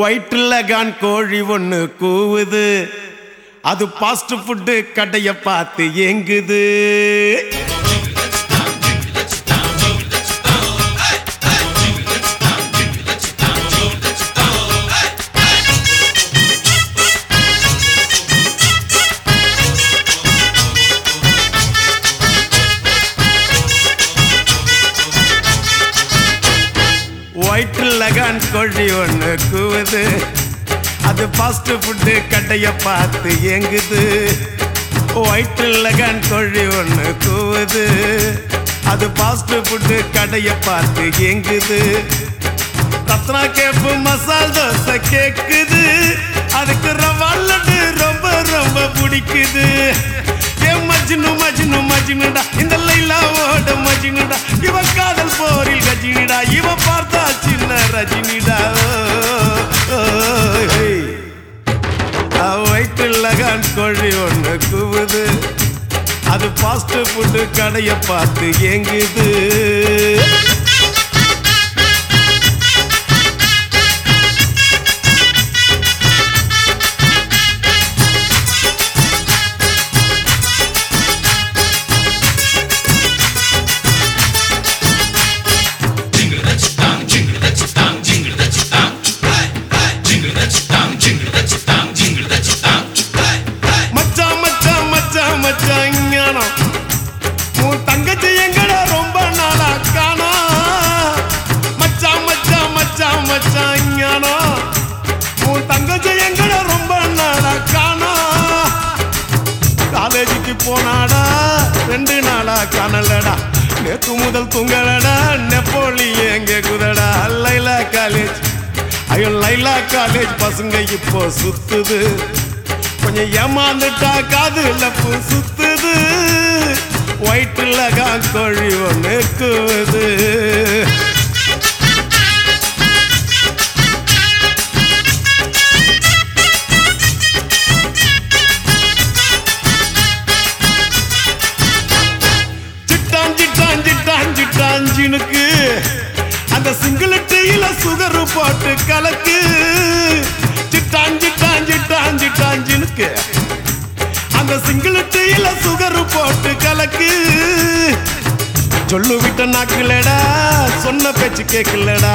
ஒயிட்ல கான் கோழி ஒன்று கூவுது. அது பாஸ்ட் ஃபுட்டு கடையை பார்த்து ஏங்குது. ஒயிட்ல கான் கோழி ஒன்று கூவுது. அது ஃபாஸ்ட் ஃபுட்டு கடையை பார்த்து எங்குது ஒயிட்ல கான் கோழி ஒன்று கூவுது. அது ஃபாஸ்ட் ஃபுட்டு கடையை பார்த்து எங்குது ரத்னா கேப்பு மசால் தோசை கேட்குது அதுக்கு ரவா லட்டு ரொம்ப ரொம்ப பிடிக்குது. மஜ்னு மஜ்னு மஜ்னுடா. இந்த லைலாவோட மஜ்னுடா. இவ காதல் போரில் கஜினிடா இவ பார்த்தா சின்ன ரஜினிடா. வயிற்றுலகான் கோழி ஒன்று கூவுது. அது ஃபாஸ்ட் ஃபுட்டு கடைய பார்த்து ஏங்குது. நாடா ரெண்டு நாளா காணலடா. நேத்து முதல் தூங்கலடா நெப்போலி எங்கே குதடா. லைலா காலேஜ் ஐயோ லைலா காலேஜ் பசங்க இப்போ சுத்துது. கொஞ்சம் ஏமாந்துட்டா காதுல பூ சுத்துது. ஒயிட்டுல காக்கோழி ஒன்று கூவுது டீல போட்டு கலக்கு. சிட்டாஞ்சி டாஞ்சி டாஞ்சி டாஞ்சினுக்கு அந்த சிங்கிள் டீல சுகரு போட்டு கலக்கு. சொல்லு விட்ட நாக்குலடா சொன்ன பேச்சு கேட்கலடா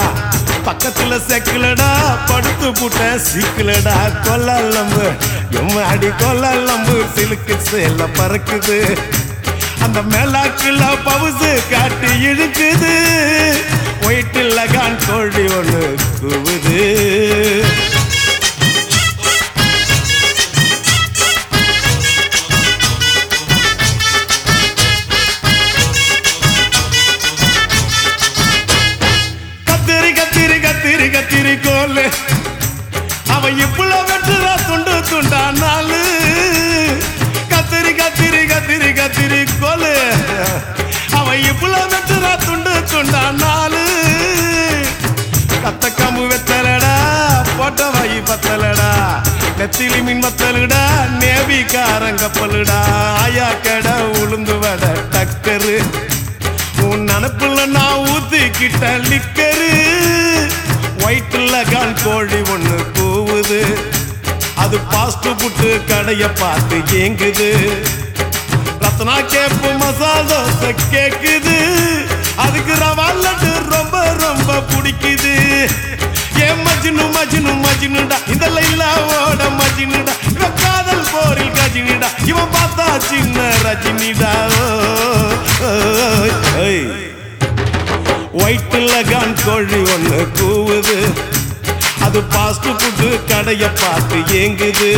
பக்கத்துல செக்கலடா படுத்து புட்ட சிக்கலடா கொல்லம்பு எம்மாடி கொல்லம்பு சிலுக்கு சேல பறக்குது. அந்த மேலாக்குல பவுசு காட்டி இழுக்குது. ஒயிட்டில் கான் கோழி ஒண்ணு கூவுது. கத்திரி கத்திரி கத்திரி கத்திரி கோலு. அவன் இப்புல வெட்டுறா துண்டு துண்டா? நாலு. கத்திரி கத்திரி கத்திரி கத்திரி கோல். அவன் இப்புல வெட்டுறா துண்டு நெத்திலி மீன் வத்தலுடா நேவி காரங்கப்பலுடா ஆயா கடை உளுந்து வட டக்கரு. உன் நினப்புல நான் ஊத்திக்கிட்ட லிக்கரு. ஒயிட்டுல கால் கோழி ஒண்ணு கூவுது. அது பாஸ்ட் புட்டு கடைய பார்த்து ஏங்குது. ரத்னா கேப்பு மசால் தோசை கேக்குது. அதுக்கு ரவா லட்டு ரொம்ப ரொம்ப பிடிக்குது. ஏ மஜ்னு மஜ்னு மஜ்னுடா. இந்த லைலாவோட மஜ்னுடா. இவன் காதல் போரில் கஜினிடா இவன் பார்த்தா சின்ன ரஜினிடா. ஒயிட்டுல கான் கோழி ஒண்ணு கூவுது. அது பாஸ்ட் ஃபுட்டு கடைய பார்த்து ஏங்குது.